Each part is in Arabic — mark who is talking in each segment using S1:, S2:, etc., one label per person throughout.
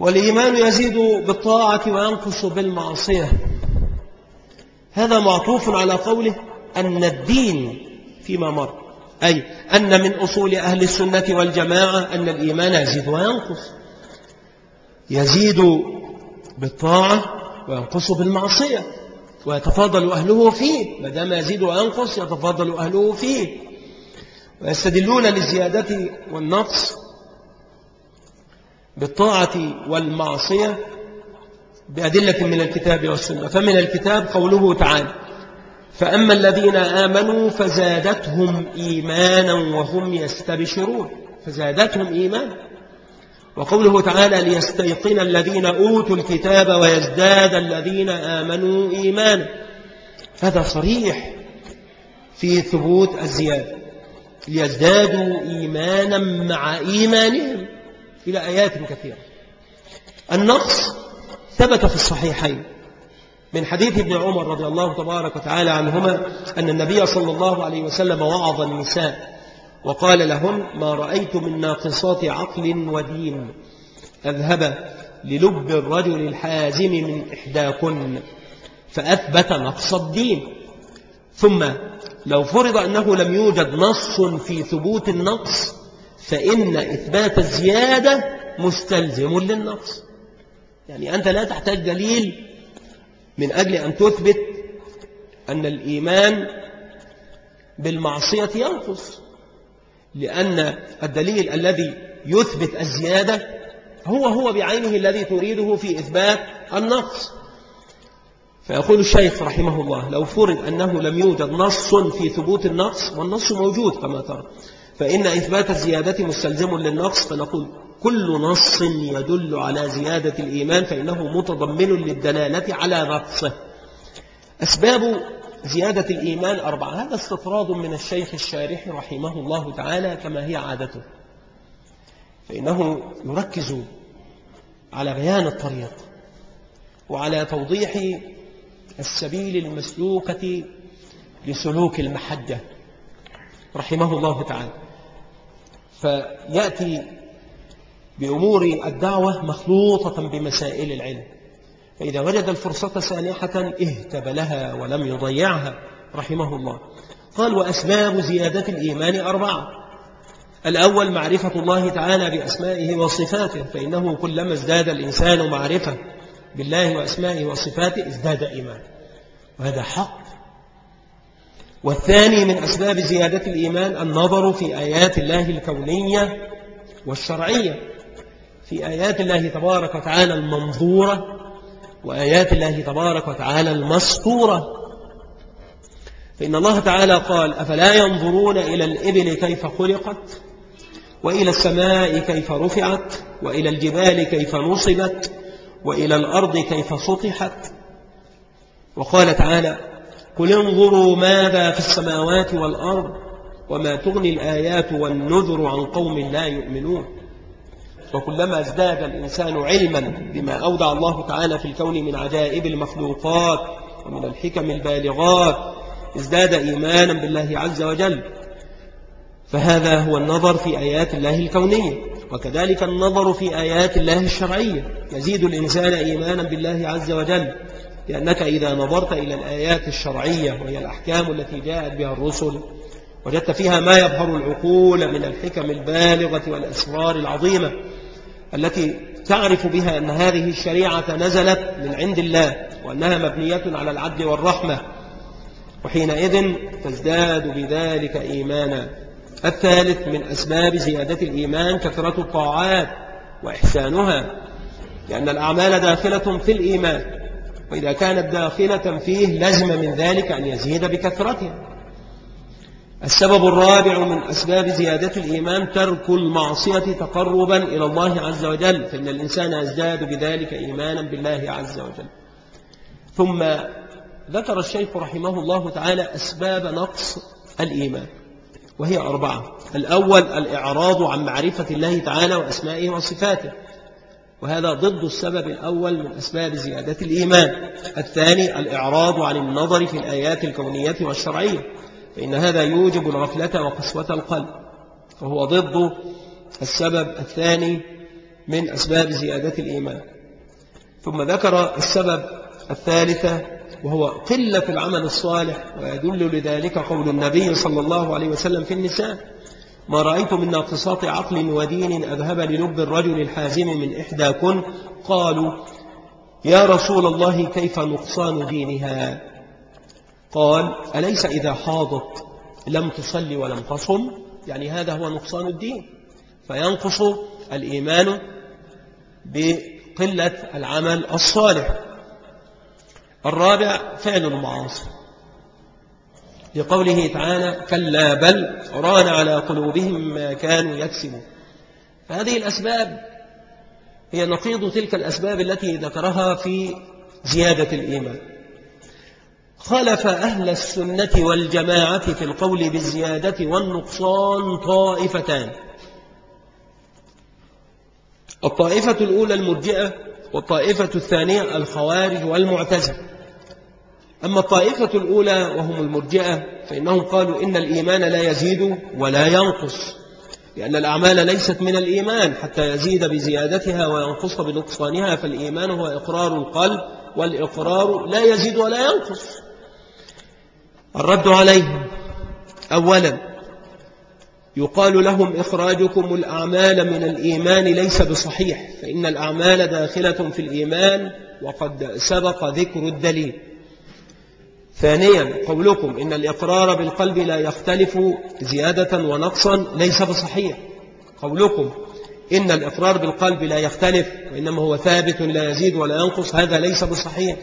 S1: والإيمان يزيد بالطاعة وينقص بالمعصية هذا معطوف على قوله أن الدين فيما مر أي أن من أصول أهل السنة والجماعة أن الإيمان يزيد وينقص يزيد بالطاعة وينقص بالمعصية ويتفاضل أهله فيه ما دام يزيد وينقص يتفاضل أهله فيه ويستدلون للزيادة والنقص بالطاعة والمعصية بأدلة من الكتاب والسنة فمن الكتاب قوله تعالى فأما الذين آمنوا فزادتهم إيمانا وهم يستبشرون فزادتهم إيمانا وقوله تعالى ليستيقن الذين أوتوا الكتاب ويزداد الذين آمنوا إيمانا هذا صريح في ثبوت الزيادة ليزدادوا إيمانا مع إيمانهم إلى آيات كثيرة النص ثبت في الصحيحين من حديث ابن عمر رضي الله تبارك وتعالى عنهما أن النبي صلى الله عليه وسلم وعظ النساء وقال لهم ما رأيت من ناقصات عقل ودين أذهب للب الرجل الحازم من إحداكن فأثبت نقص الدين ثم لو فرض أنه لم يوجد نص في ثبوت النقص فإن إثبات الزيادة مستلزم للنقص يعني أنت لا تحتاج دليل من أجل أن تثبت أن الإيمان بالمعصية ينقص لأن الدليل الذي يثبت الزيادة هو هو بعينه الذي تريده في إثبات النقص فيقول الشيخ رحمه الله لو فرض أنه لم يوجد نص في ثبوت النقص والنص موجود كما ترى فإن إثبات الزيادة مستلزم للنقص فنقول كل نص يدل على زيادة الإيمان فإنه متضمن للدلالة على نقصه أسباب زيادة الإيمان أربعة هذا استطراد من الشيخ الشارح رحمه الله تعالى كما هي عادته فإنه يركز على بيان الطريق وعلى توضيح السبيل المسلوكة لسلوك المحجة رحمه الله تعالى فيأتي بأمور الدعوة مخلوطة بمسائل العلم فإذا وجد الفرصة سانحة اهتبلها ولم يضيعها رحمه الله قال وأسباب زيادة الإيمان أربعة الأول معرفة الله تعالى بأسمائه وصفاته فإنه كلما ازداد الإنسان معرفة بالله وأسمائه وصفاته ازداد إيمان وهذا حق والثاني من أسباب زيادة الإيمان النظر في آيات الله الكونية والشرعية في آيات الله تبارك وتعالى المنظورة وآيات الله تبارك وتعالى المسطورة فإن الله تعالى قال أفلا ينظرون إلى الإبل كيف خلقت وإلى السماء كيف رفعت وإلى الجبال كيف نصبت وإلى الأرض كيف سطحت وقال تعالى قل انظروا ماذا في السماوات والأرض وما تغني الآيات والنذر عن قوم لا يؤمنون وكلما ازداد الإنسان علما بما أودع الله تعالى في الكون من عجائب المخلوقات ومن الحكم البالغات ازداد إيمانا بالله عز وجل فهذا هو النظر في آيات الله الكونية وكذلك النظر في آيات الله الشرعية يزيد الإنسان إيمانا بالله عز وجل لأنك إذا نظرت إلى الآيات الشرعية وهي الأحكام التي جاءت بها الرسل وجدت فيها ما يبهر العقول من الحكم البالغة والأسرار العظيمة التي تعرف بها أن هذه الشريعة نزلت من عند الله وأنها مبنية على العدل والرحمة وحينئذ تزداد بذلك إيمانا الثالث من أسباب زيادة الإيمان كثرة الطاعات وإحسانها لأن الأعمال داخلة في الإيمان وإذا كانت داخلة فيه لزم من ذلك أن يزيد بكثرتها السبب الرابع من أسباب زيادة الإيمان ترك المعصية تقربا إلى الله عز وجل فإن الإنسان يزداد بذلك إيمانا بالله عز وجل ثم ذكر الشيخ رحمه الله تعالى أسباب نقص الإيمان وهي أربعة الأول الإعراض عن معرفة الله تعالى وأسمائه وصفاته وهذا ضد السبب الأول من أسباب زيادة الإيمان الثاني الإعراض عن النظر في الآيات الكونية والشرعية فإن هذا يوجب الغفلة وقسوة القلب وهو ضد السبب الثاني من أسباب زيادة الإيمان ثم ذكر السبب الثالثة وهو قلة العمل الصالح ويدل لذلك قول النبي صلى الله عليه وسلم في النساء ما رأيت من ناقصات عقل ودين أذهب للب الرجل الحازم من إحداكن قالوا يا رسول الله كيف نقصان دينها قال أليس إذا حاضت لم تصلي ولم تصم يعني هذا هو نقصان الدين فينقص الإيمان بقلة العمل الصالح الرابع فعل المعاصي في قوله تعالى كلا بل ران على قلوبهم ما كانوا يكسبون فهذه الأسباب هي نقيض تلك الأسباب التي ذكرها في زيادة الإيمان خلف أهل السنة والجماعة في القول بالزيادة والنقصان طائفتان الطائفة الأولى المرجئة والطائفة الثانية الخوارج والمعتزلة أما الطائفة الأولى وهم المرجئة فإنهم قالوا إن الإيمان لا يزيد ولا ينقص لأن الأعمال ليست من الإيمان حتى يزيد بزيادتها وينقص بنقصانها فالإيمان هو إقرار القلب والإقرار لا يزيد ولا ينقص الرد عليهم أولا يقال لهم إخراجكم الأعمال من الإيمان ليس بصحيح فإن الأعمال داخلة في الإيمان وقد سبق ذكر الدليل ثانيا قولكم إن الإقرار بالقلب لا يختلف زيادة ونقصا ليس بصحيح قولكم إن الإقرار بالقلب لا يختلف وإنما هو ثابت لا يزيد ولا ينقص هذا ليس بصحيح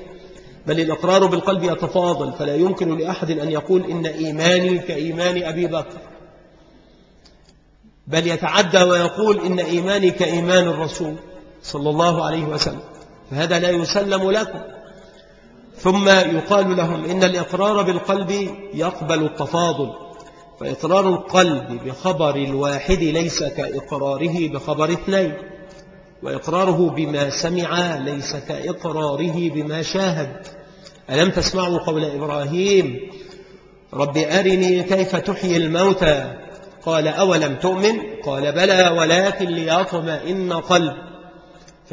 S1: بل الإقرار بالقلب يتفاضل فلا يمكن لأحد أن يقول إن إيماني كإيمان أبي بكر بل يتعدى ويقول إن إيماني كإيمان الرسول صلى الله عليه وسلم فهذا لا يسلم لكم ثم يقال لهم إن الإقرار بالقلب يقبل التفاضل فإقرار القلب بخبر الواحد ليس كإقراره بخبر اثنين وإقراره بما سمع ليس كإقراره بما شاهد ألم تسمعوا قول إبراهيم رب أرني كيف تحيي الموتى قال أولم تؤمن قال بلى ولكن ليطمئن قلب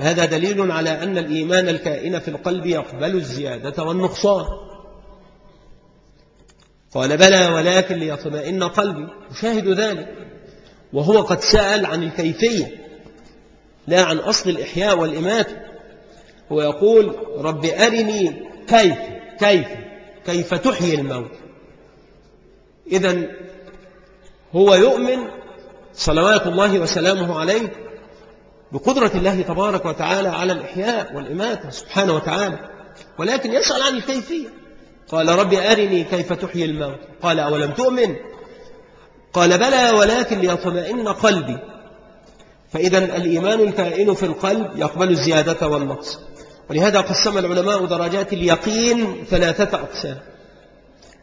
S1: فهذا دليل على أن الإيمان الكائن في القلب يقبل الزيادة والنقصان قال بلى ولكن ليطمئن قلبي أشاهد ذلك وهو قد سأل عن الكيفية لا عن أصل الإحياء والإماتة هو يقول رب أرني كيف كيف كيف تحيي الموت إذا هو يؤمن صلوات الله وسلامه عليه بقدرة الله تبارك وتعالى على الإحياء والإماتة سبحانه وتعالى ولكن يسأل عن الكيفية قال رب أرني كيف تحيي الموت قال أولم تؤمن قال بلى ولكن ليطمئن قلبي فإذا الإيمان الكائن في القلب يقبل الزيادة والنقص ولهذا قسم العلماء درجات اليقين ثلاثة أقسام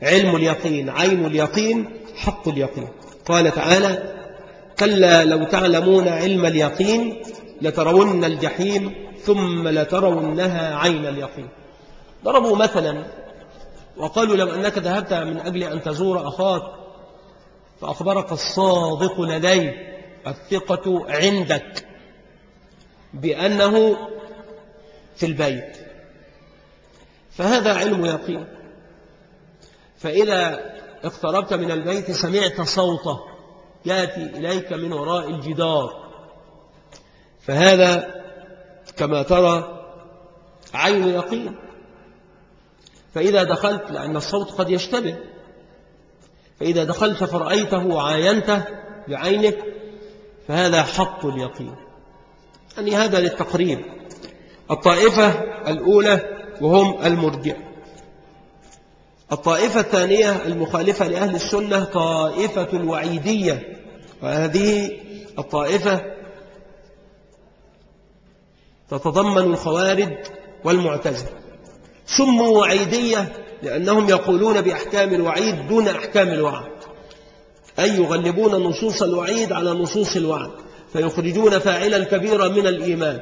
S1: علم اليقين عين اليقين حق اليقين قال تعالى كلا لو تعلمون علم اليقين لترون الجحيم ثم لترونها عين اليقين ضربوا مثلا وقالوا لو أنك ذهبت من أجل أن تزور أخاك فأخبرك الصادق لدي الثقة عندك بأنه في البيت فهذا علم يقين فإذا اقتربت من البيت سمعت صوته يأتي إليك من وراء الجدار فهذا كما ترى عين يقين فإذا دخلت لأن الصوت قد يشتبه فإذا دخلت فرأيته وعاينته بعينك فهذا حق اليقين يعني هذا للتقريب الطائفة الأولى وهم المرجئة الطائفة الثانية المخالفة لأهل السنة طائفة الوعيدية وهذه الطائفة تتضمن الخوارج والمعتزلة سموا وعيدية لأنهم يقولون بأحكام الوعيد دون أحكام الوعد أي يغلبون نصوص الوعيد على نصوص الوعد فيخرجون فاعلا كبيرا من الإيمان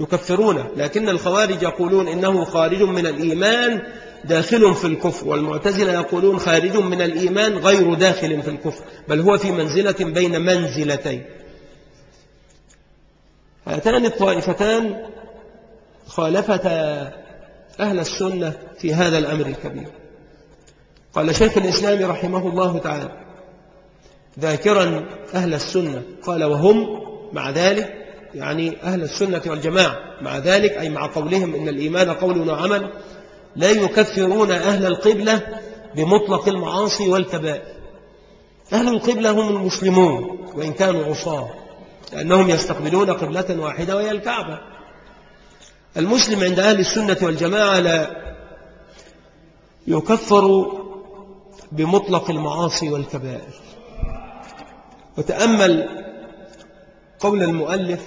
S1: يكفرونه لكن الخوارج يقولون إنه خارج من الإيمان داخل في الكفر والمعتزلة يقولون خارج من الإيمان غير داخل في الكفر بل هو في منزلة بين منزلتين هاتان الطائفتان خالفتا أهل السنة في هذا الأمر الكبير قال شيخ الإسلام رحمه الله تعالى ذاكرا أهل السنة قال وهم مع ذلك يعني أهل السنة والجماعة مع ذلك أي مع قولهم إن الإيمان قول وعمل لا يكفرون أهل القبلة بمطلق المعاصي والكبائر أهل القبلة هم المسلمون وإن كانوا عصاة لأنهم يستقبلون قبلة واحدة وهي الكعبة المسلم عند أهل السنة والجماعة لا يكفر بمطلق المعاصي والكبائر وتأمل قول المؤلف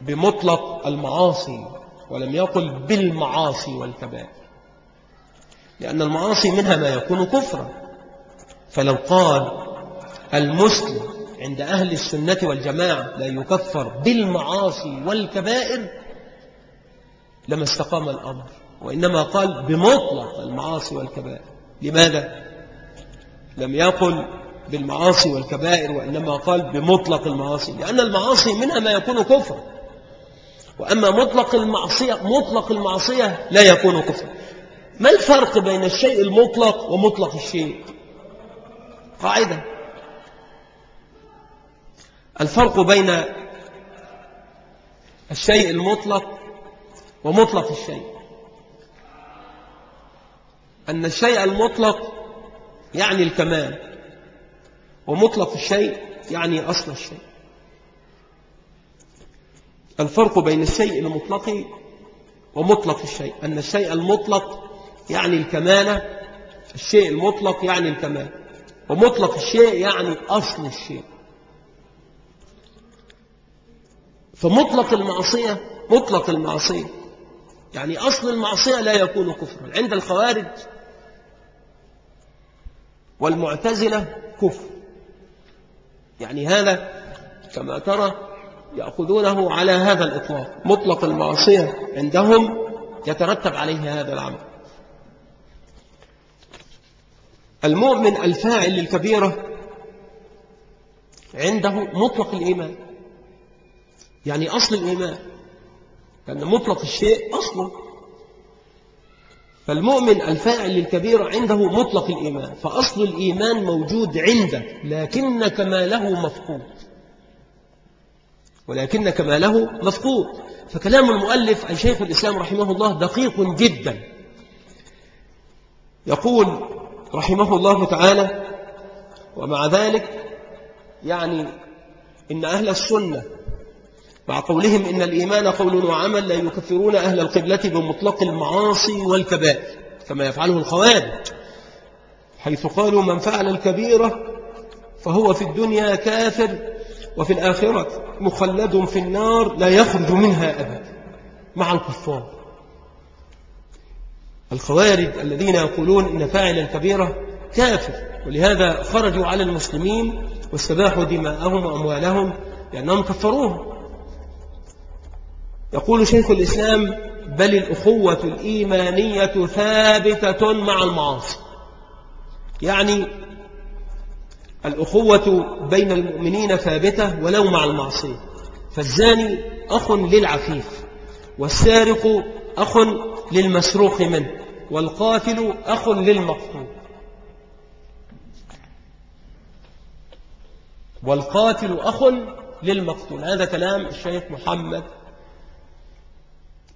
S1: بمطلق المعاصي ولم يقل بالمعاصي والكبائر لأن المعاصي منها ما يكون كفرا فلو قال المسلم عند أهل السنة والجماعة لا يكفر بالمعاصي والكبائر لما استقام الأمر وإنما قال بمطلق المعاصي والكبائر لماذا؟ لم يقل بالمعاصي والكبائر وإنما قال بمطلق المعاصي لأن المعاصي منها ما يكون كفر وأما مطلق المعصية, مطلق المعصية لا يكون كفرا ما الفرق بين الشيء المطلق ومطلق الشيء قاعدة الفرق بين الشيء المطلق ومطلق الشيء أن الشيء المطلق يعني الكمال ومطلق الشيء يعني أصل الشيء الفرق بين الشيء المطلق ومطلق الشيء أن الشيء المطلق يعني الكمالة الشيء المطلق يعني الكمال ومطلق الشيء يعني أصل الشيء فمطلق المعصية مطلق المعصية يعني أصل المعصية لا يكون كفرا عند الخوارج والمعتزلة كفر يعني هذا كما ترى يأخذونه على هذا الإطلاق مطلق المعصية عندهم يترتب عليه هذا العمل المؤمن الفاعل للكبيرة عنده مطلق الإيمان يعني أصل الإيمان لأن مطلق الشيء أصله فالمؤمن الفاعل للكبيرة عنده مطلق الإيمان فأصل الإيمان موجود عندك لكن كماله مفقود ولكن كماله مفقود فكلام المؤلف عن شيخ الإسلام رحمه الله دقيق جدا يقول رحمه الله تعالى ومع ذلك يعني إن أهل السنة مع قولهم إن الإيمان قول وعمل لا يكفرون أهل القبلة بمطلق المعاصي والكبائر كما يفعله الخوارج حيث قالوا من فعل الكبيرة فهو في الدنيا كافر وفي الآخرة مخلد في النار لا يخرج منها أبدا مع الكفار الخوارج الذين يقولون إن فاعل الكبيرة كافر ولهذا خرجوا على المسلمين واستباحوا دماءهم وأموالهم لأنهم كفروهم يقول شيخ الإسلام بل الأخوة الإيمانية ثابتة مع المعاصي يعني الأخوة بين المؤمنين ثابتة ولو مع المعصية فالزاني أخ للعفيف والسارق أخ للمسروق منه والقاتل أخ للمقتول والقاتل أخ للمقتول هذا كلام الشيخ محمد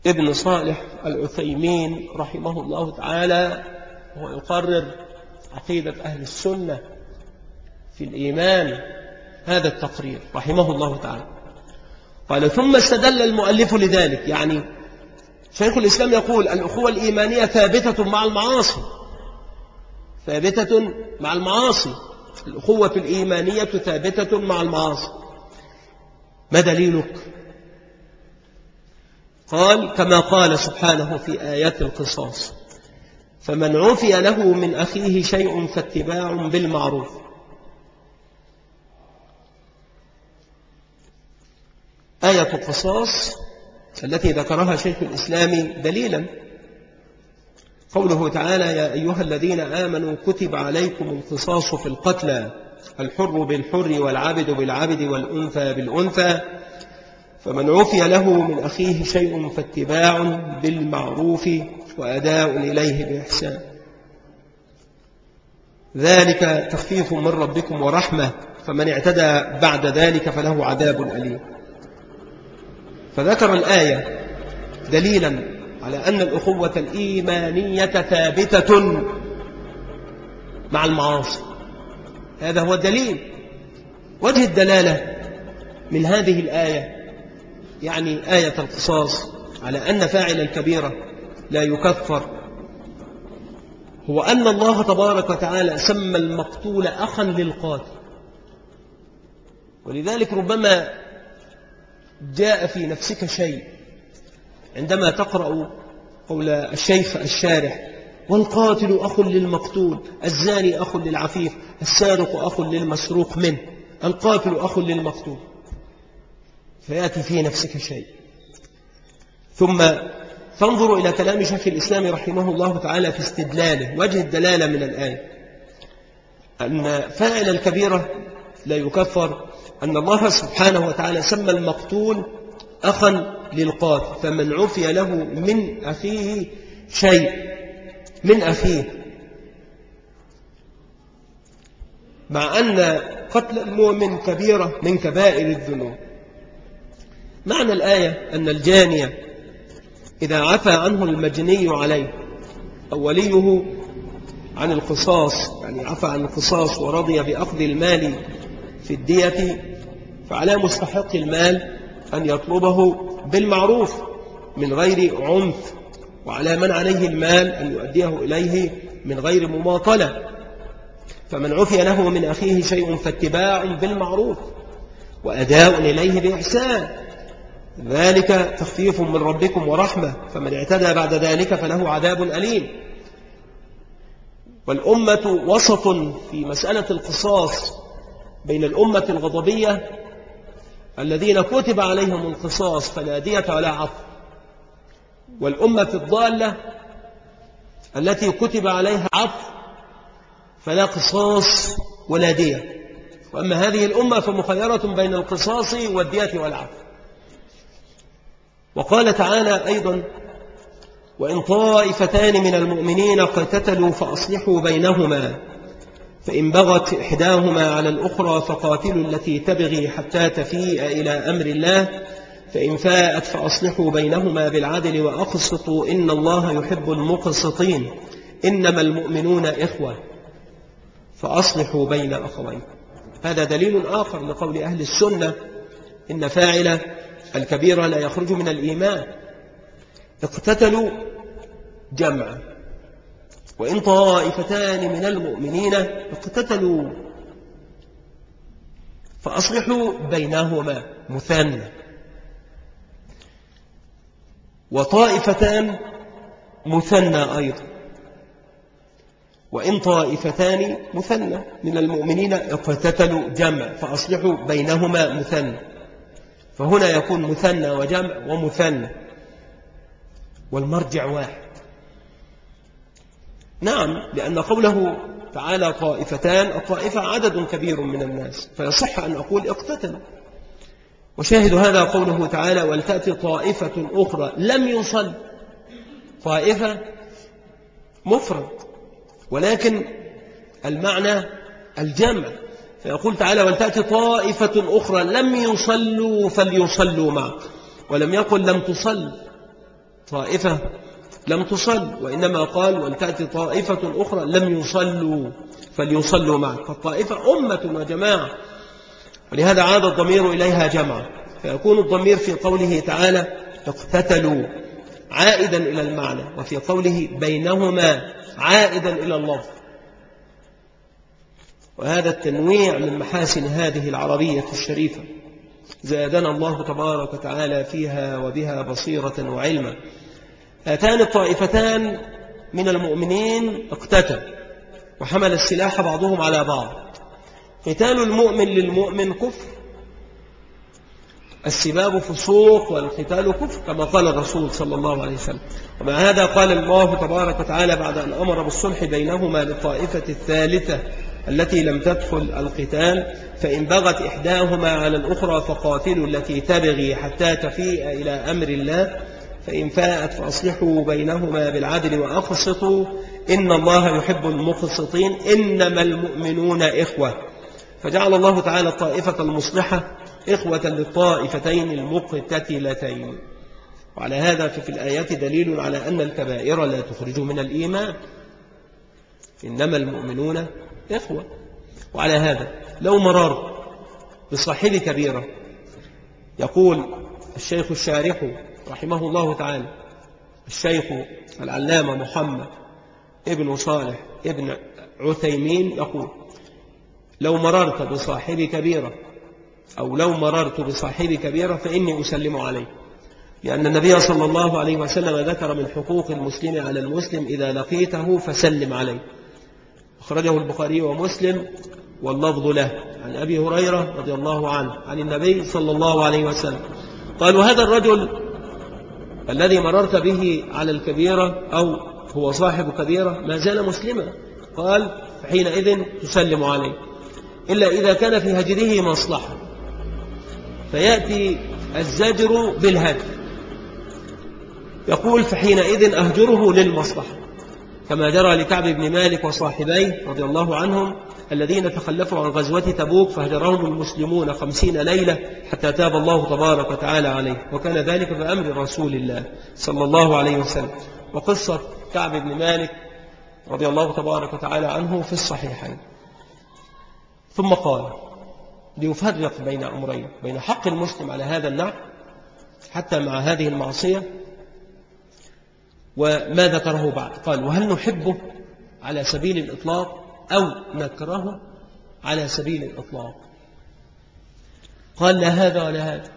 S1: ابن صالح العثيمين رحمه الله تعالى يقرر عقيدة أهل السنة في الإيمان هذا التقرير رحمه الله تعالى قال ثم استدل المؤلف لذلك يعني شيخ الإسلام يقول الأخوة الإيمانية ثابتة مع المعاصي ثابتة مع المعاصي الأخوة الإيمانية ثابتة مع المعاصي ما دليلك؟ قال كما قال سبحانه في آيات القصاص فمن عفي له من أخيه شيء فاتباع بالمعروف آية القصاص التي ذكرها شيخ الإسلام دليلا قوله تعالى يا أيها الذين آمنوا كتب عليكم القصاص في القتلى الحر بالحر والعبد بالعبد والأنثى بالأنثى فمن عفي له من أخيه شيء فاتباع بالمعروف وأداء إليه بإحسان ذلك تخفيف من ربكم ورحمة فمن اعتدى بعد ذلك فله عذاب أليم فذكر الآية دليلا على أن الأخوة الإيمانية ثابتة مع المعاصي هذا هو الدليل وجه الدلالة من هذه الآية يعني آية القصاص على أن فاعل الكبيرة لا يكفر هو أن الله تبارك وتعالى سمى المقتول أخا للقاتل ولذلك ربما جاء في نفسك شيء عندما تقرأ قول الشيخ الشارح والقاتل أخ للمقتول الزاني أخ للعفيف السارق أخ للمسروق منه القاتل أخ للمقتول فيأتي في نفسك شيء ثم تنظر إلى كلام شيخ الإسلام رحمه الله تعالى في استدلاله وجه الدلالة من الآية أن فاعل الكبيرة لا يكفر أن الله سبحانه وتعالى سمى المقتول أخا للقاتل فمن عفي له من أخيه شيء من أخيه مع أن قتل المؤمن كبيرة من كبائر الذنوب معنى الآية أن الجانية إذا عفى عنه المجني عليه أو وليه عن القصاص يعني عفى عن القصاص ورضي بأخذ المال في الدية فعلى مستحق المال أن يطلبه بالمعروف من غير عنف وعلى من عليه المال أن يؤديه إليه من غير مماطلة فمن عفي له من أخيه شيء فاتباع بالمعروف وأداء إليه بإحسان ذلك تخفيف من ربكم ورحمة فمن اعتدى بعد ذلك فله عذاب أليم والأمة وسط في مسألة القصاص بين الأمة الغضبية الذين كتب عليهم القصاص فلا دية ولا عطف والأمة الضالة التي كتب عليها عطف فلا قصاص ولا دية وأما هذه الأمة فمخيرة بين القصاص والدية والعفو وقال تعالى أيضا وإن طائفتان من المؤمنين قتتلوا فأصلحوا بينهما فإن بغت إحداهما على الأخرى فقاتلوا التي تبغي حتى تفيء إلى أمر الله فإن فاءت فأصلحوا بينهما بالعدل وأقسطوا إن الله يحب المقسطين إنما المؤمنون إخوة فأصلحوا بين أخوين هذا دليل آخر لقول أهل السنة إن فاعل الكبير لا يخرج من الإيمان اقتتلوا جمعا وإن طائفتان من المؤمنين اقتتلوا فأصلحوا بينهما مثنى وطائفتان مثنى أيضا وإن طائفتان مثنى من المؤمنين اقتتلوا جمع فأصلحوا بينهما مثنى فهنا يكون مثنى وجمع ومثنى والمرجع واحد نعم لأن قوله تعالى طائفتان الطائفة عدد كبير من الناس فيصح أن أقول اقتتل وشاهد هذا قوله تعالى ولتأتي طائفة أخرى لم يصل طائفة مفرد ولكن المعنى الجمع فيقول تعالى ولتأتي طائفة أخرى لم يصلوا فليصلوا معك ولم يقل لم تصل طائفة لم تصل وإنما قال ولتأتي طائفة أخرى لم يصلوا فليصلوا معك فالطائفة أمة وجماعة ولهذا عاد الضمير إليها جمع فيكون الضمير في قوله تعالى اقتتلوا عائدا إلى المعنى وفي قوله بينهما عائدا إلى الله وهذا التنويع من محاسن هذه العربية الشريفة زادنا الله تبارك وتعالى فيها وبها بصيرة وعلما هاتان الطائفتان من المؤمنين اقتتل وحمل السلاح بعضهم على بعض قتال المؤمن للمؤمن كفر السباب فسوق والقتال كفر كما قال الرسول صلى الله عليه وسلم ومع هذا قال الله تبارك وتعالى بعد أن أمر بالصلح بينهما للطائفة الثالثة التي لم تدخل القتال فإن بغت إحداهما على الأخرى فقاتلوا التي تبغي حتى تفيء إلى أمر الله فإن فاءت فأصلحوا بينهما بالعدل وأقسطوا إن الله يحب المقسطين إنما المؤمنون إخوة فجعل الله تعالى الطائفة المصلحة إخوة للطائفتين المقتتلتين وعلى هذا ففي الآيات دليل على أن الكبائر لا تخرج من الإيمان إنما المؤمنون إخوة وعلى هذا لو مررت بصاحب كبيرة يقول الشيخ الشارح رحمه الله تعالى الشيخ العلامة محمد ابن صالح ابن عثيمين يقول لو مررت بصاحب كبيرة أو لو مررت بصاحب كبيرة فإني أسلم عليه لأن النبي صلى الله عليه وسلم ذكر من حقوق المسلم على المسلم إذا لقيته فسلم عليه أخرجه البخاري ومسلم واللفظ له عن أبي هريرة رضي الله عنه عن النبي صلى الله عليه وسلم قال وهذا الرجل الذي مررت به على الكبيرة أو هو صاحب كبيرة ما زال مسلما قال حينئذ تسلم عليه إلا إذا كان في هجره مصلحة فيأتي الزجر بالهجر يقول فحينئذ أهجره للمصلحة كما جرى لكعب بن مالك وصاحبيه رضي الله عنهم الذين تخلفوا عن غزوة تبوك فهجرهم المسلمون خمسين ليلة حتى تاب الله تبارك وتعالى عليه وكان ذلك بأمر رسول الله صلى الله عليه وسلم وقصة كعب بن مالك رضي الله تبارك وتعالى عنه في الصحيحين ثم قال ليفرق بين أمرين بين حق المسلم على هذا النعم حتى مع هذه المعصية وماذا تره بعد قال وهل نحبه على سبيل الإطلاق أو نكره على سبيل الإطلاق قال لا هذا ولا هذا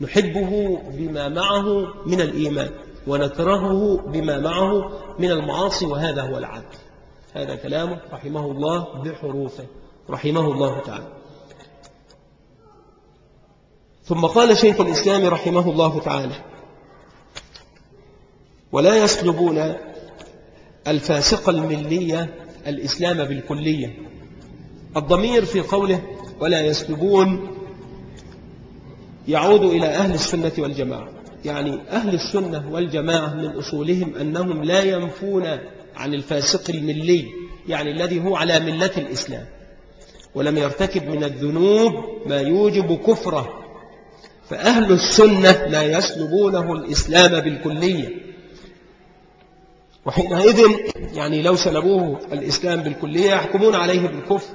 S1: نحبه بما معه من الإيمان ونكرهه بما معه من المعاصي وهذا هو العدل هذا كلامه رحمه الله بحروفه رحمه الله تعالى ثم قال شيخ الإسلام رحمه الله تعالى ولا يسلبون الفاسق الملية الإسلام بالكلية الضمير في قوله ولا يسلبون يعود إلى أهل السنة والجماعة يعني أهل السنة والجماعة من أصولهم أنهم لا ينفون عن الفاسق الملي يعني الذي هو على ملة الإسلام ولم يرتكب من الذنوب ما يوجب كفره فأهل السنة لا يسلبونه الإسلام بالكلية وحينئذ يعني لو سلبوه الإسلام بالكلية يحكمون عليه بالكفر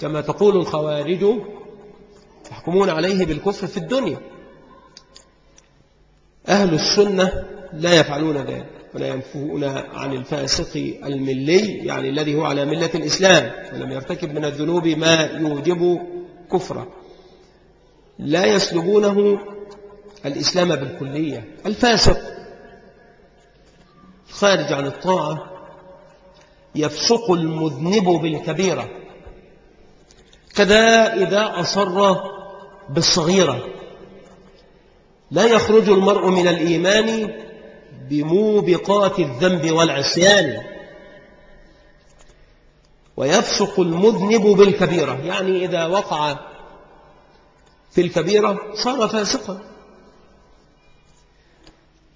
S1: كما تقول الخوارج يحكمون عليه بالكفر في الدنيا أهل السنة لا يفعلون ذلك ولا ينفون عن الفاسق الملي يعني الذي هو على ملة الإسلام ولم يرتكب من الذنوب ما يوجب كفرة لا يسلبونه الإسلام بالكلية الفاسق خارج عن الطاعة يفسق المذنب بالكبيرة كذا إذا أصر بالصغيرة لا يخرج المرء من الإيمان بموبقات الذنب والعصيان ويفسق المذنب بالكبيرة يعني إذا وقع في الكبيرة صار فاسقا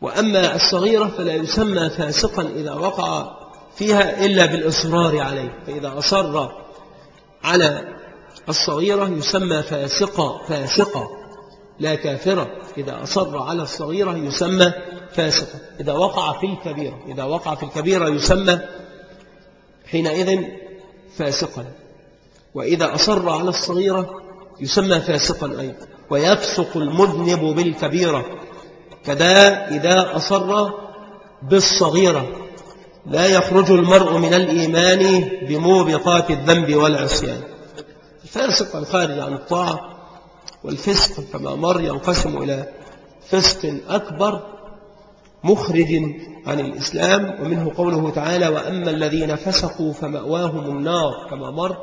S1: وأما الصغيرة فلا يسمى فاسقا إذا وقع فيها إلا بالإصرار عليه فإذا أصر على الصغيرة يسمى فاسقا فاسقا لا كافرة إذا أصر على الصغيرة يسمى فاسقا إذا وقع في الكبيرة إذا وقع في الكبيرة يسمى حينئذ فاسقا وإذا أصر على الصغيرة يسمى فاسقا أيضا ويفسق المذنب بالكبيرة كذا إذا أصر بالصغيرة لا يخرج المرء من الإيمان بموبقات الذنب والعصيان الفاسق الخارج عن الطاعة والفسق كما مر ينقسم إلى فسق أكبر مخرج عن الإسلام ومنه قوله تعالى وأما الذين فسقوا فمأواهم النار كما مر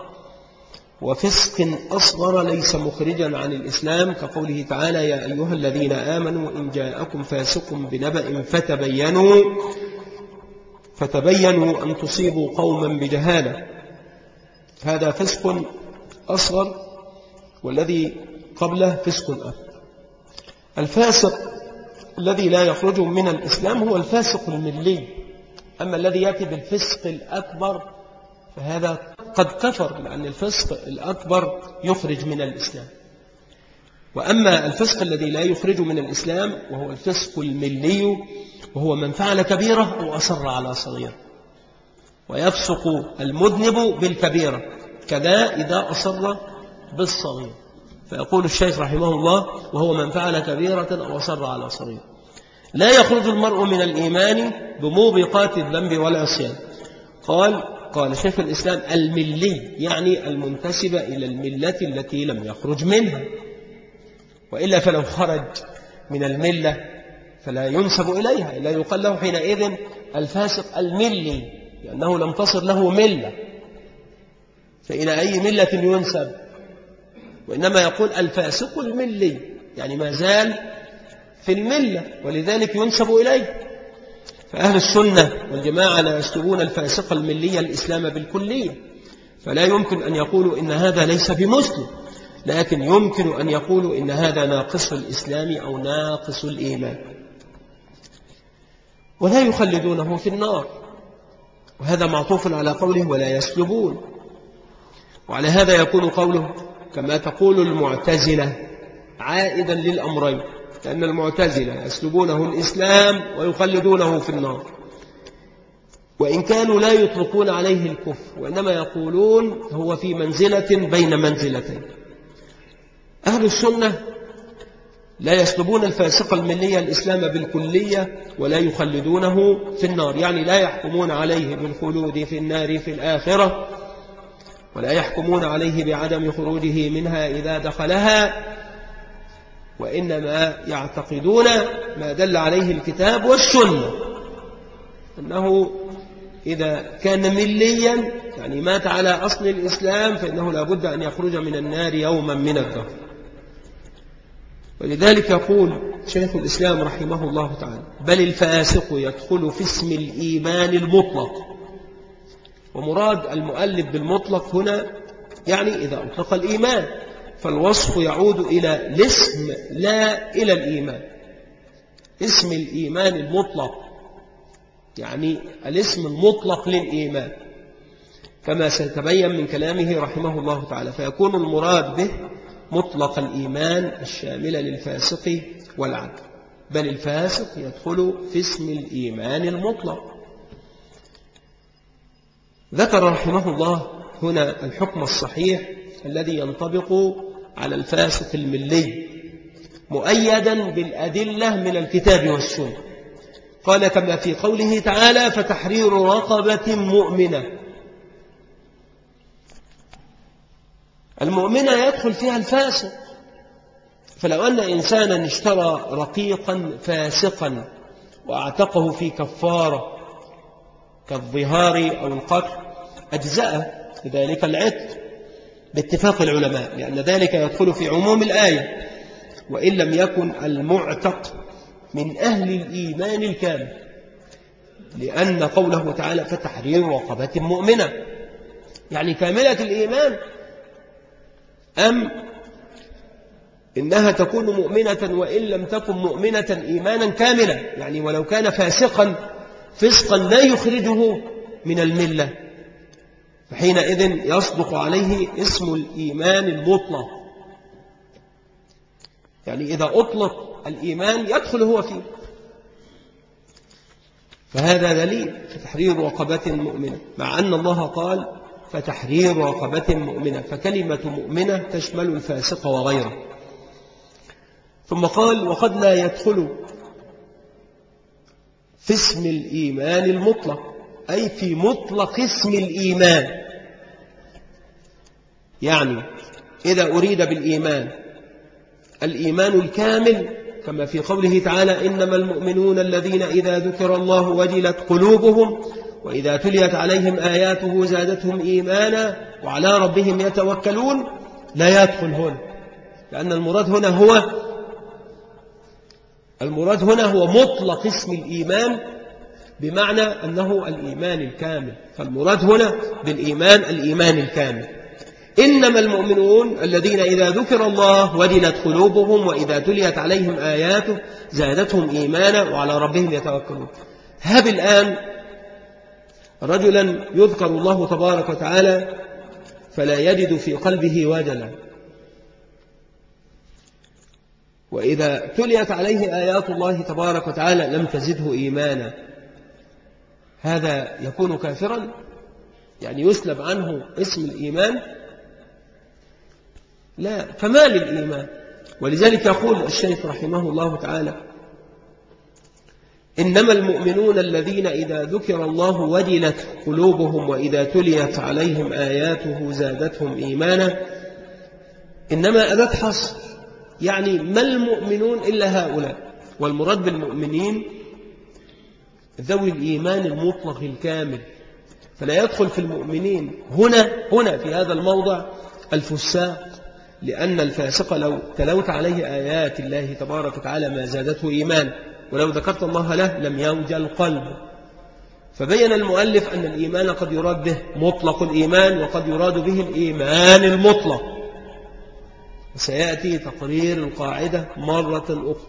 S1: وفسق أصغر ليس مخرجا عن الإسلام كقوله تعالى يا أيها الذين آمنوا إن جاءكم فاسق بنبأ فتبينوا فتبينوا أن تصيبوا قوما بجهالة هذا فسق أصغر والذي قبله فسق أكبر الفاسق الذي لا يخرج من الإسلام هو الفاسق الملي أما الذي يأتي بالفسق الأكبر فهذا قد كفر لأن الفسق الأكبر يخرج من الإسلام وأما الفسق الذي لا يخرج من الإسلام وهو الفسق الملي وهو من فعل كبيرة أو أصر على صغيرة ويفسق المذنب بالكبيرة كذا إذا أصر بالصغير فيقول الشيخ رحمه الله وهو من فعل كبيرة أو أصر على صغير لا يخرج المرء من الإيمان بموبقات الذنب والعصيان قال قال شيخ الإسلام الملي يعني المنتسبة إلى الملة التي لم يخرج منها وإلا فلو خرج من الملة فلا ينسب إليها إلا يقال له حينئذ الفاسق الملي لأنه لم تصر له ملة فإلى أي ملة ينسب وإنما يقول الفاسق الملي يعني ما زال في الملة ولذلك ينسب إليه فأهل السنة والجماعة لا يسلبون الفاسق الملي الإسلام بالكلية فلا يمكن أن يقولوا إن هذا ليس بمسلم لكن يمكن أن يقولوا إن هذا ناقص الإسلام أو ناقص الإيمان ولا يخلدونه في النار وهذا معطوف على قوله ولا يسلبون وعلى هذا يكون قوله كما تقول المعتزلة عائدا للأمرين لأن المعتزلة يسلبونه الإسلام ويخلدونه في النار وإن كانوا لا يطلقون عليه الكفر وإنما يقولون هو في منزلة بين منزلتين أهل السنة لا يسلبون الفاسق المنية الإسلام بالكلية ولا يخلدونه في النار يعني لا يحكمون عليه بالخلود في النار في الآخرة ولا يحكمون عليه بعدم خروجه منها إذا دخلها وإنما يعتقدون ما دل عليه الكتاب والسنة أنه إذا كان مليا يعني مات على أصل الإسلام فإنه لابد أن يخرج من النار يوما من الدهر ولذلك يقول شيخ الإسلام رحمه الله تعالى بل الفاسق يدخل في اسم الإيمان المطلق ومراد المؤلف بالمطلق هنا يعني إذا أطلق الإيمان فالوصف يعود إلى الاسم لا إلى الإيمان اسم الإيمان المطلق يعني الاسم المطلق للإيمان كما سيتبين من كلامه رحمه الله تعالى فيكون المراد به مطلق الإيمان الشامل للفاسق والعدل بل الفاسق يدخل في اسم الإيمان المطلق ذكر رحمه الله هنا الحكم الصحيح الذي ينطبق على الفاسق الملي مؤيدا بالأدلة من الكتاب والسنة قال كما في قوله تعالى فتحرير رقبة مؤمنة المؤمنة يدخل فيها الفاسق فلو أن إنسانا اشترى رقيقا فاسقا وأعتقه في كفارة كالظهار أو القتل أجزأ ذلك العتق باتفاق العلماء لأن ذلك يدخل في عموم الآية وإن لم يكن المعتق من أهل الإيمان الكامل لأن قوله تعالى فتحرير رقبة مؤمنة يعني كاملة الإيمان أم إنها تكون مؤمنة وإن لم تكن مؤمنة إيمانا كاملا يعني ولو كان فاسقا فسقا لا يخرجه من الملة فحينئذ يصدق عليه اسم الإيمان المطلق يعني إذا أطلق الإيمان يدخل هو فيه فهذا دليل فتحرير رقبة مؤمنة مع أن الله قال فتحرير رقبة مؤمنة فكلمة مؤمنة تشمل الفاسق وغيره ثم قال وقد لا يدخل في اسم الإيمان المطلق أي في مطلق اسم الإيمان يعني إذا أريد بالإيمان الإيمان الكامل كما في قوله تعالى إنما المؤمنون الذين إذا ذكر الله وجلت قلوبهم وإذا تليت عليهم آياته زادتهم إيمانا وعلى ربهم يتوكلون لا يدخل هنا لأن المراد هنا هو المراد هنا هو مطلق اسم الإيمان بمعنى أنه الإيمان الكامل فالمراد هنا بالإيمان الإيمان الكامل إنما المؤمنون الذين إذا ذكر الله وجلت قلوبهم وإذا تليت عليهم آياته زادتهم إيمانا وعلى ربهم يتوكلون هب الآن رجلا يذكر الله تبارك وتعالى فلا يجد في قلبه وجلا وإذا تليت عليه آيات الله تبارك وتعالى لم تزده إيمانا هذا يكون كافرا يعني يسلب عنه اسم الإيمان لا فما للإيمان ولذلك يقول الشيخ رحمه الله تعالى إنما المؤمنون الذين إذا ذكر الله وجلت قلوبهم وإذا تليت عليهم آياته زادتهم إيمانا إنما أذت حصر يعني ما المؤمنون إلا هؤلاء والمراد بالمؤمنين ذوي الإيمان المطلق الكامل فلا يدخل في المؤمنين هنا هنا في هذا الموضع الفساق لأن الفاسق لو تلوت عليه آيات الله تبارك وتعالى ما زادته إيمان ولو ذكرت الله له لم يوجى القلب فبين المؤلف أن الإيمان قد يراد به مطلق الإيمان وقد يراد به الإيمان المطلق وسيأتي تقرير القاعدة مرة أخرى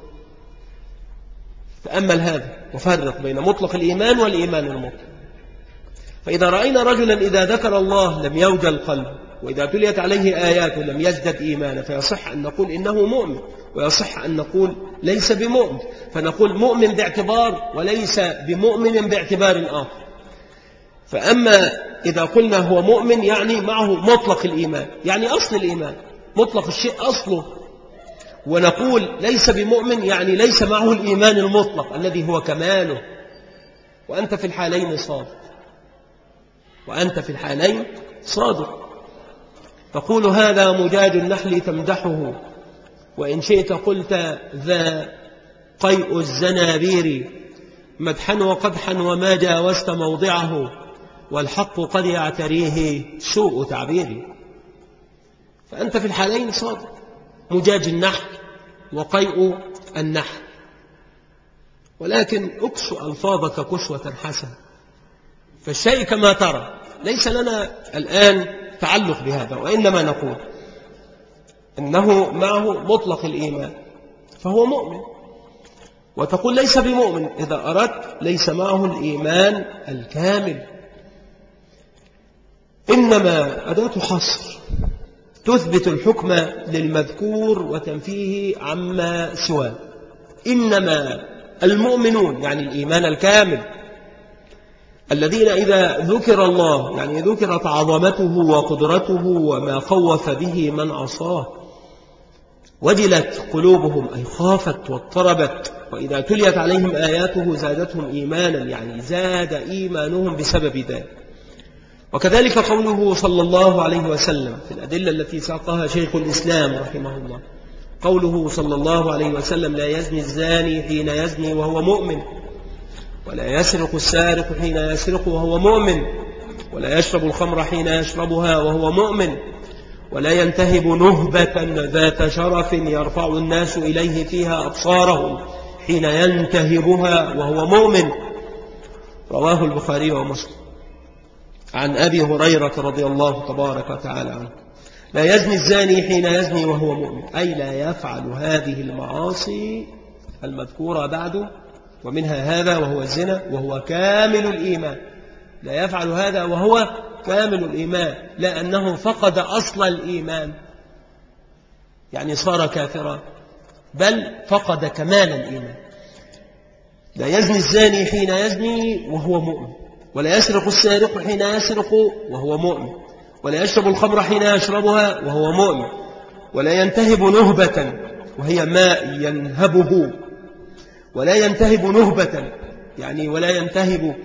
S1: تأمل هذا وفرق بين مطلق الإيمان والإيمان المطلق فإذا رأينا رجلا إذا ذكر الله لم يوجى القلب وإذا تليت عليه آيات لم يزدد إيمانا فيصح أن نقول إنه مؤمن ويصح أن نقول ليس بمؤمن فنقول مؤمن باعتبار وليس بمؤمن باعتبار آخر فأما إذا قلنا هو مؤمن يعني معه مطلق الإيمان يعني أصل الإيمان مطلق الشيء أصله ونقول ليس بمؤمن يعني ليس معه الإيمان المطلق الذي هو كماله وأنت في الحالين صادق وأنت في الحالين صادق تقول هذا مجاج النحل تمدحه وإن شئت قلت ذا قيء الزنابير مدحا وقدحا وما جاوزت موضعه والحق قد يعتريه سوء تعبيري فأنت في الحالين صادق مجاج النحل وقيء النحل ولكن أكسو ألفاظك كسوة حسنة فالشيء كما ترى ليس لنا الآن التعلق بهذا وإنما نقول إنه معه مطلق الإيمان فهو مؤمن وتقول ليس بمؤمن إذا أردت ليس معه الإيمان الكامل إنما أداة حصر تثبت الحكم للمذكور وتنفيه عما سواه إنما المؤمنون يعني الإيمان الكامل الذين إذا ذكر الله يعني ذكرت عظمته وقدرته وما خوف به من عصاه وجلت قلوبهم أي خافت واضطربت وإذا تليت عليهم آياته زادتهم إيمانا يعني زاد إيمانهم بسبب ذلك وكذلك قوله صلى الله عليه وسلم في الأدلة التي ساقها شيخ الإسلام رحمه الله قوله صلى الله عليه وسلم لا يزني الزاني حين يزني وهو مؤمن ولا يسرق السارق حين يسرق وهو مؤمن ولا يشرب الخمر حين يشربها وهو مؤمن ولا ينتهب نهبة ذات شرف يرفع الناس إليه فيها أبصارهم حين ينتهبها وهو مؤمن رواه البخاري ومسلم عن أبي هريرة رضي الله تبارك وتعالى عنه لا يزني الزاني حين يزني وهو مؤمن أي لا يفعل هذه المعاصي المذكورة بعده ومنها هذا وهو الزنا وهو كامل الإيمان لا يفعل هذا وهو كامل الإيمان لأنه فقد أصل الإيمان يعني صار كافرا بل فقد كمال الإيمان لا يزني الزاني حين يزني وهو مؤمن ولا يسرق السارق حين يسرق وهو مؤمن ولا يشرب الخمر حين يشربها وهو مؤمن ولا ينتهب نهبة وهي ماء ينهبه ولا ينتهب نهبة يعني ولا ينتهب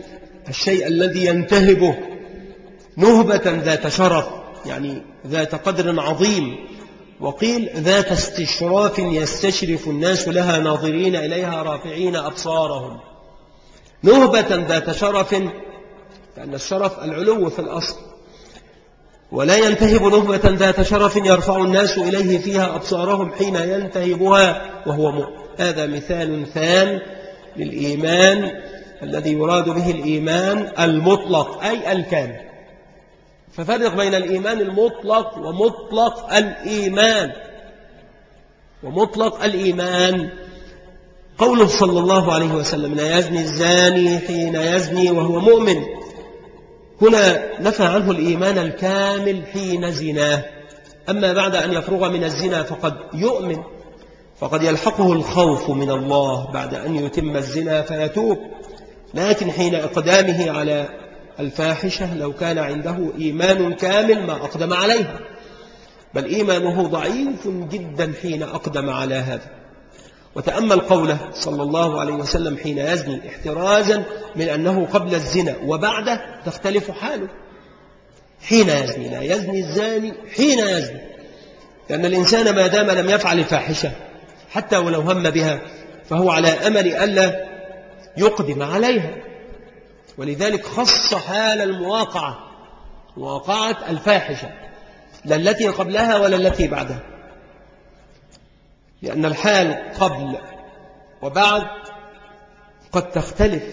S1: الشيء الذي ينتهبه نهبة ذات شرف يعني ذات قدر عظيم وقيل ذات استشراف يستشرف الناس لها ناظرين إليها رافعين أبصارهم نهبة ذات شرف لأن الشرف العلو في الأصل ولا ينتهب نهبة ذات شرف يرفع الناس إليه فيها أبصارهم حين ينتهبها وهو مؤمن هذا مثال ثان للإيمان الذي يراد به الإيمان المطلق أي الكامل ففرق بين الإيمان المطلق ومطلق الإيمان ومطلق الإيمان قوله صلى الله عليه وسلم لا يزني الزاني حين يزني وهو مؤمن هنا نفى عنه الإيمان الكامل حين زناه أما بعد أن يفرغ من الزنا فقد يؤمن فقد يلحقه الخوف من الله بعد أن يتم الزنا فيتوب لكن حين إقدامه على الفاحشة لو كان عنده إيمان كامل ما أقدم عليها بل إيمانه ضعيف جدا حين أقدم على هذا وتأمل قوله صلى الله عليه وسلم حين يزني احترازا من أنه قبل الزنا وبعده تختلف حاله حين يزني لا يزني الزاني حين يزني لأن الإنسان ما دام لم يفعل الفاحشة حتى ولو هم بها فهو على أمل ألا يقدم عليها ولذلك خص حال المواقعة مواقعة الفاحشة لا التي قبلها ولا التي بعدها لأن الحال قبل وبعد قد تختلف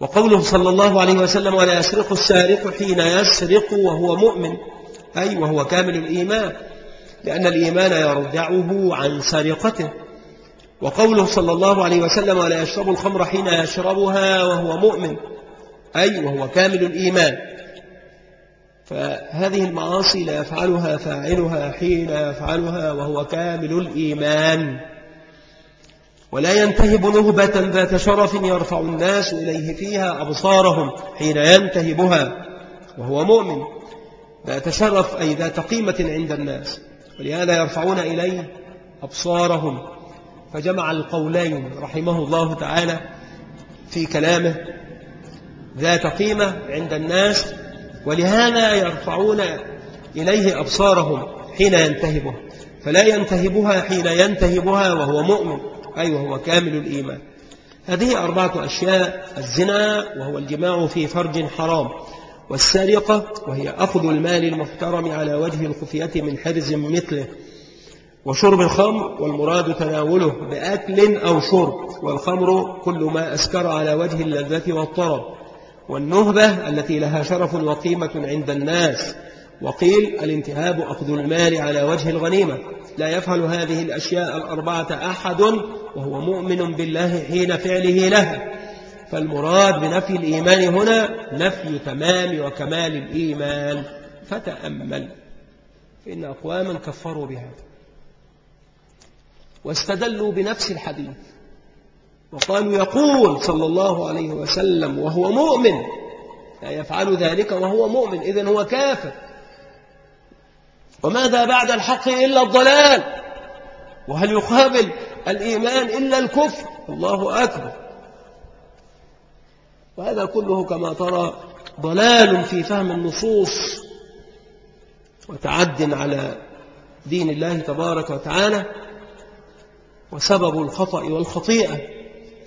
S1: وقوله صلى الله عليه وسلم ولا يسرق السارق حين يسرق وهو مؤمن أي وهو كامل الإيمان لأن الإيمان يردعه عن سرقته وقوله صلى الله عليه وسلم ولا يشرب الخمر حين يشربها وهو مؤمن أي وهو كامل الإيمان فهذه المعاصي لا يفعلها فاعلها حين يفعلها وهو كامل الإيمان ولا ينتهب نهبة ذات شرف يرفع الناس إليه فيها أبصارهم حين ينتهبها وهو مؤمن ذات شرف أي ذات قيمة عند الناس ولهذا يرفعون إليه أبصارهم فجمع القولين رحمه الله تعالى في كلامه ذات قيمة عند الناس ولهذا يرفعون إليه أبصارهم حين ينتهبها فلا ينتهبها حين ينتهبها وهو مؤمن أي وهو كامل الإيمان هذه أربعة أشياء الزنا وهو الجماع في فرج حرام والسرقة وهي أخذ المال المحترم على وجه الخفية من حرز مثله وشرب الخمر والمراد تناوله بأكل أو شرب والخمر كل ما أسكر على وجه اللذة والطرب والنهبة التي لها شرف وقيمة عند الناس وقيل الانتهاب أخذ المال على وجه الغنيمة لا يفعل هذه الأشياء الأربعة أحد وهو مؤمن بالله حين فعله لها فالمراد بنفي الإيمان هنا نفي تمام وكمال الإيمان فتأمل فإن أقواما كفروا بهذا واستدلوا بنفس الحديث وقالوا يقول صلى الله عليه وسلم وهو مؤمن لا يفعل ذلك وهو مؤمن إذن هو كافر وماذا بعد الحق إلا الضلال وهل يقابل الإيمان إلا الكفر الله أكبر وهذا كله كما ترى ضلال في فهم النصوص وتعد على دين الله تبارك وتعالى وسبب الخطأ والخطيئة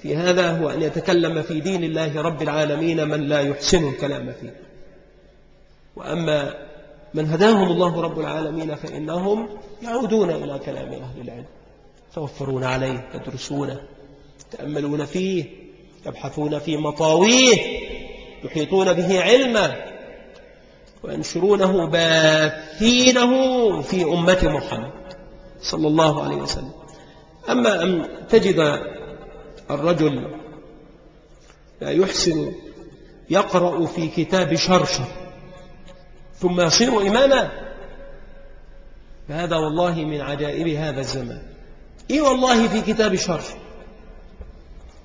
S1: في هذا هو أن يتكلم في دين الله رب العالمين من لا يحسن الكلام فيه وأما من هداهم الله رب العالمين فإنهم يعودون إلى كلام أهل العلم توفرون عليه تدرسونه تأملون فيه يبحثون في مطاويه يحيطون به علما وينشرونه باثينه في أمة محمد صلى الله عليه وسلم أما أن تجد الرجل لا يحسن يقرأ في كتاب شرشة ثم يصير إماما هذا والله من عجائب هذا الزمان إيه والله في كتاب شرشة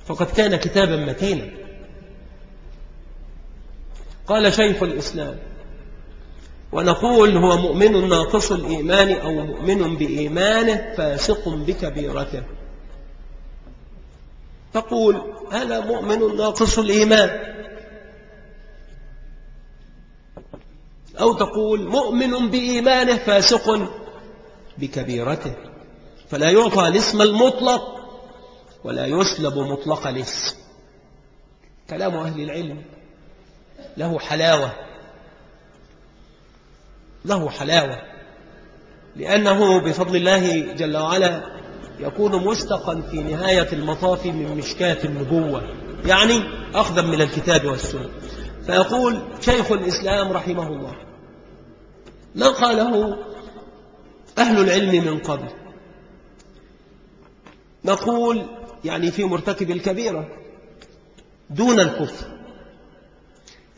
S1: فقد كان كتابا متينا قال شيخ الإسلام ونقول هو مؤمن ناقص الإيمان أو مؤمن بإيمانه فاسق بكبيرته تقول أنا مؤمن ناقص الإيمان أو تقول مؤمن بإيمانه فاسق بكبيرته فلا يعطى الاسم المطلق ولا يسلب مطلق الاسم كلام أهل العلم له حلاوة له حلاوة لأنه بفضل الله جل وعلا يكون مشتقا في نهاية المطاف من مشكاة النبوة يعني أخذا من الكتاب والسنة فيقول شيخ الإسلام رحمه الله ما قاله أهل العلم من قبل نقول يعني في مرتكب الكبيرة دون الكفر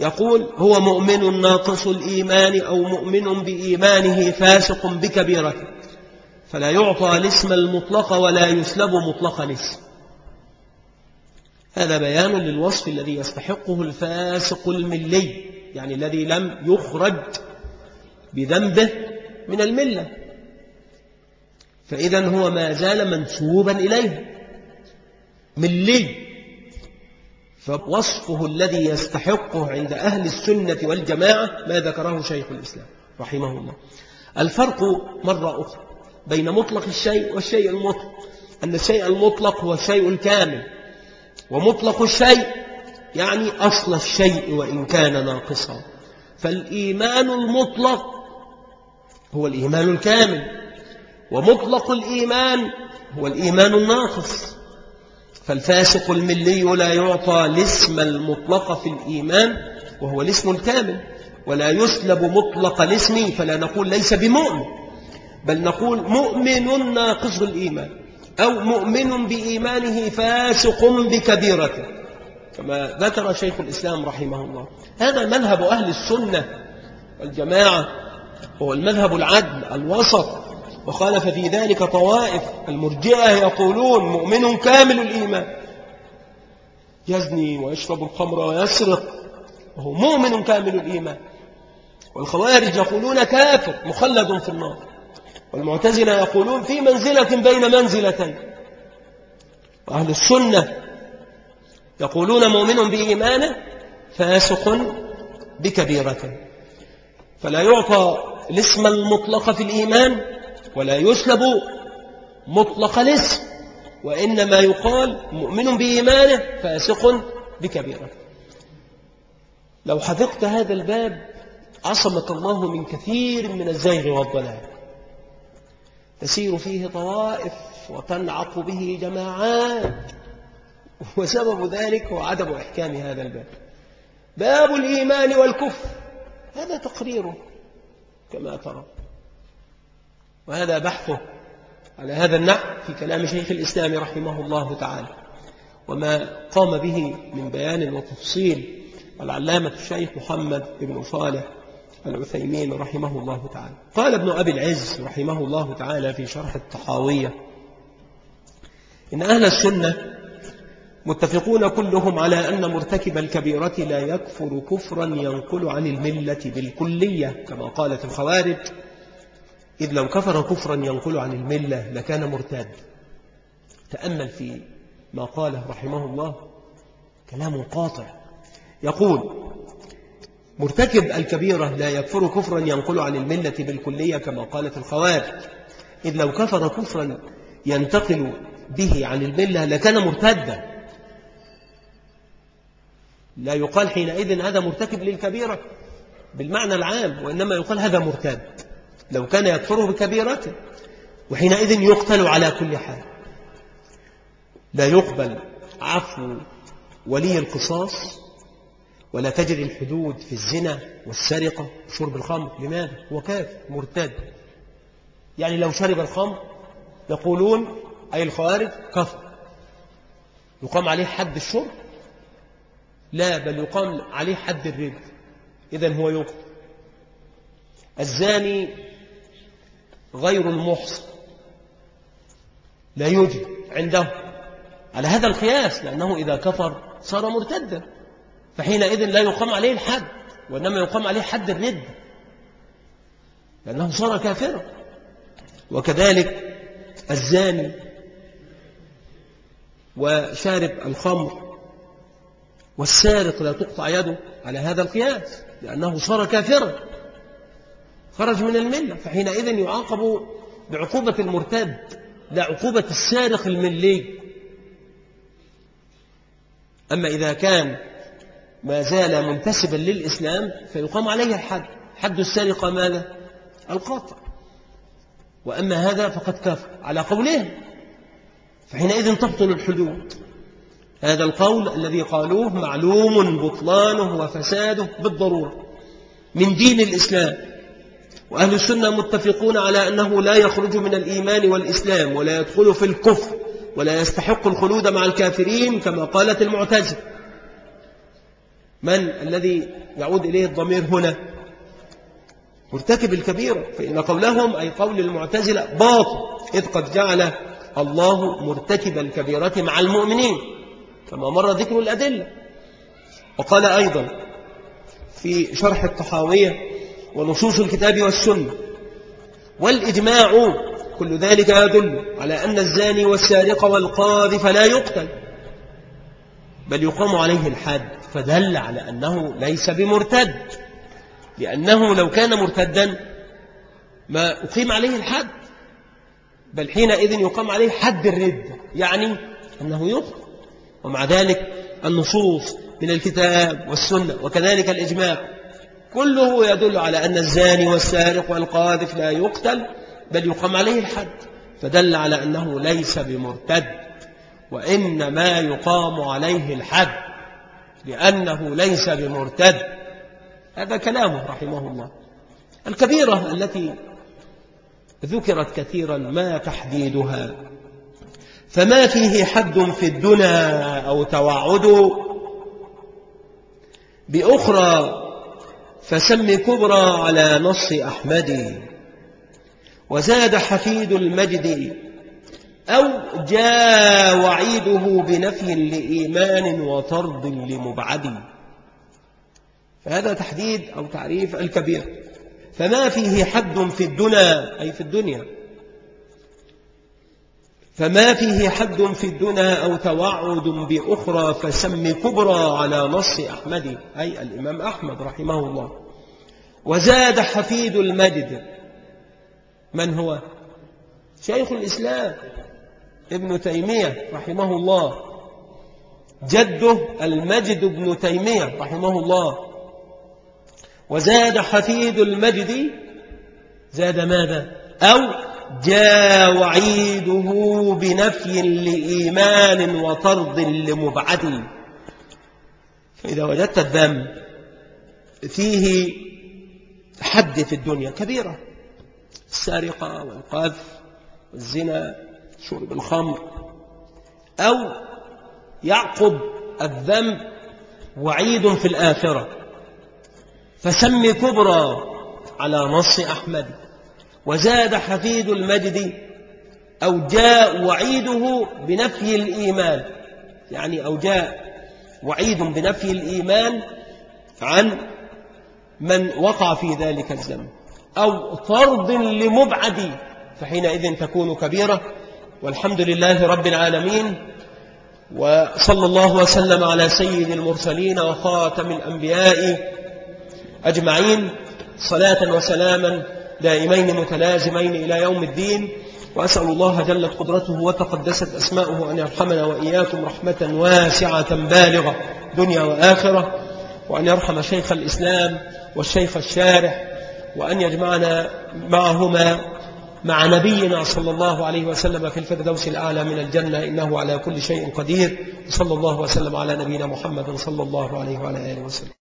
S1: يقول هو مؤمن ناقص الإيمان أو مؤمن بإيمانه فاسق بكبيرته فلا يعطى الاسم المطلق ولا يسلب مطلق الاسم هذا بيان للوصف الذي يستحقه الفاسق الملي يعني الذي لم يخرج بذنبه من الملة فإذا هو ما زال منسوبا إليه من ليه فوصفه الذي يستحقه عند أهل السنة والجماعة ما ذكره شيخ الإسلام رحمه الله الفرق مرة أخرى بين مطلق الشيء والشيء المطلق أن الشيء المطلق هو الشيء الكامل ومطلق الشيء يعني أصل الشيء وإن كان ناقصا فالإيمان المطلق هو الإيمان الكامل ومطلق الإيمان هو الإيمان الناقص فالفاسق الملي لا يعطى الاسم المطلق في الإيمان وهو الاسم الكامل ولا يسلب مطلق الاسم فلا نقول ليس بمؤمن بل نقول مؤمن ناقص الإيمان أو مؤمن بإيمانه فاسق بكبيرته كما ذكر شيخ الإسلام رحمه الله هذا مذهب أهل السنة والجماعة هو المذهب العدل الوسط وخالف في ذلك طوائف المرجئة يقولون مؤمن كامل الإيمان يزني ويشرب الخمر ويسرق وهو مؤمن كامل الإيمان والخوارج يقولون كافر مخلد في النار والمعتزلة يقولون في منزلة بين منزلتين وأهل السنة يقولون مؤمن بإيمانه فاسق بكبيرة فلا يعطى الاسم المطلق في الإيمان ولا يسلب مطلق الاسم وإنما يقال مؤمن بإيمانه فاسق بكبيرة لو حذقت هذا الباب عصمك الله من كثير من الزيغ والضلال تسير فيه طوائف وتنعق به جماعات وسبب ذلك هو عدم إحكام هذا الباب باب الإيمان والكفر هذا تقريره كما ترى وهذا بحثه على هذا النحو في كلام شيخ الإسلام رحمه الله تعالى وما قام به من بيان وتفصيل العلامة الشيخ محمد بن صالح العثيمين رحمه الله تعالى قال ابن أبي العز رحمه الله تعالى في شرح التحاوية إن أهل السنة متفقون كلهم على أن مرتكب الكبيرة لا يكفر كفرا ينقل عن الملة بالكلية كما قالت الخوارج إذ لو كفر كفرا ينقل عن الملة لكان مرتاد تأمل في ما قاله رحمه الله كلام قاطع يقول مرتكب الكبيرة لا يكفر كفرا ينقل عن الملة بالكلية كما قالت الخوارج إذ لو كفر كفرا ينتقل به عن الملة لكان مرتدا لا يقال حينئذ هذا مرتكب للكبيرة بالمعنى العام وإنما يقال هذا مرتد لو كان يكفره بكبيرته وحينئذ يقتل على كل حال لا يقبل عفو ولي القصاص ولا تجري الحدود في الزنا والسرقة وشرب الخمر لماذا؟ هو كاف مرتد يعني لو شرب الخمر يقولون أي الخوارج كفر يقام عليه حد الشرب لا بل يقام عليه حد الرد إذا هو يقتل الزاني غير المحصن لا يوجد عنده على هذا القياس لأنه إذا كفر صار مرتدا فحينئذ لا يقام عليه الحد وإنما يقام عليه حد الرد لأنه صار كافرا وكذلك الزاني وشارب الخمر والسارق لا تقطع يده على هذا القياس لأنه صار كافرا خرج من الملة فحينئذ يعاقب بعقوبة المرتد لا عقوبة السارق الملي أما إذا كان ما زال منتسبا للإسلام فيقام عليه الحد حد السرقة ماذا؟ القاطع وأما هذا فقد كفر على قوله فحينئذ تبطل الحدود هذا القول الذي قالوه معلوم بطلانه وفساده بالضرورة من دين الإسلام وأهل السنة متفقون على أنه لا يخرج من الإيمان والإسلام ولا يدخل في الكفر ولا يستحق الخلود مع الكافرين كما قالت المعتزلة من الذي يعود إليه الضمير هنا مرتكب الكبيرة فإن قولهم أي قول المعتزلة باطل إذ قد جعل الله مرتكب الكبيرة مع المؤمنين كما مر ذكر الأدلة وقال أيضا في شرح الطحاوية ونصوص الكتاب والسنة والإجماع كل ذلك يدل على أن الزاني والسارق والقاذف لا يقتل بل يقام عليه الحد فدل على أنه ليس بمرتد لأنه لو كان مرتدا ما أقيم عليه الحد بل حينئذ يقام عليه حد الردة يعني أنه يقتل ومع ذلك النصوص من الكتاب والسنة وكذلك الإجماع كله يدل على أن الزاني والسارق والقاذف لا يقتل بل يقام عليه الحد فدل على أنه ليس بمرتد وإنما يقام عليه الحد لأنه ليس بمرتد هذا كلامه رحمه الله الكبيرة التي ذكرت كثيرا ما تحديدها فما فيه حد في الدنا أو توعد بأخرى فسم كبرى على نص أحمد وزاد حفيد المجد أو جاء وعيده بنفي لإيمان وطرد لمبعد فهذا تحديد أو تعريف الكبير فما فيه حد في الدنيا أي في الدنيا فما فيه حد في الدنا أو توعد بأخرى فسم كبرى على نص أحمد أي الإمام أحمد رحمه الله وزاد حفيد المجد من هو؟ شيخ الإسلام ابن تيمية رحمه الله جده المجد ابن تيمية رحمه الله وزاد حفيد المجد زاد ماذا؟ أو جاء وعيده بنفي لإيمان وطرد لمبعد فإذا وجدت الذنب فيه حد في الدنيا كبيرة السرقة والقذف والزنا شرب الخمر أو يعقب الذنب وعيد في الآخرة فسمي كبرى على نص أحمد وزاد حفيد المجد أو جاء وعيده بنفي الإيمان يعني أو جاء وعيد بنفي الإيمان عن من وقع في ذلك الزمن أو طرد لمبعد فحينئذ تكون كبيرة والحمد لله رب العالمين وصلى الله وسلم على سيد المرسلين وخاتم الأنبياء أجمعين صلاة وسلاما دائمين متلازمين إلى يوم الدين وأسأل الله جلت قدرته وتقدست أسماؤه أن يرحمنا وإياكم رحمة واسعة بالغة دنيا وآخرة وأن يرحم شيخ الإسلام والشيخ الشارح وأن يجمعنا معهما مع نبينا صلى الله عليه وسلم في الفردوس الأعلى من الجنة إنه على كل شيء قدير صلى الله وسلم على نبينا محمد صلى الله عليه وعلى آله وسلم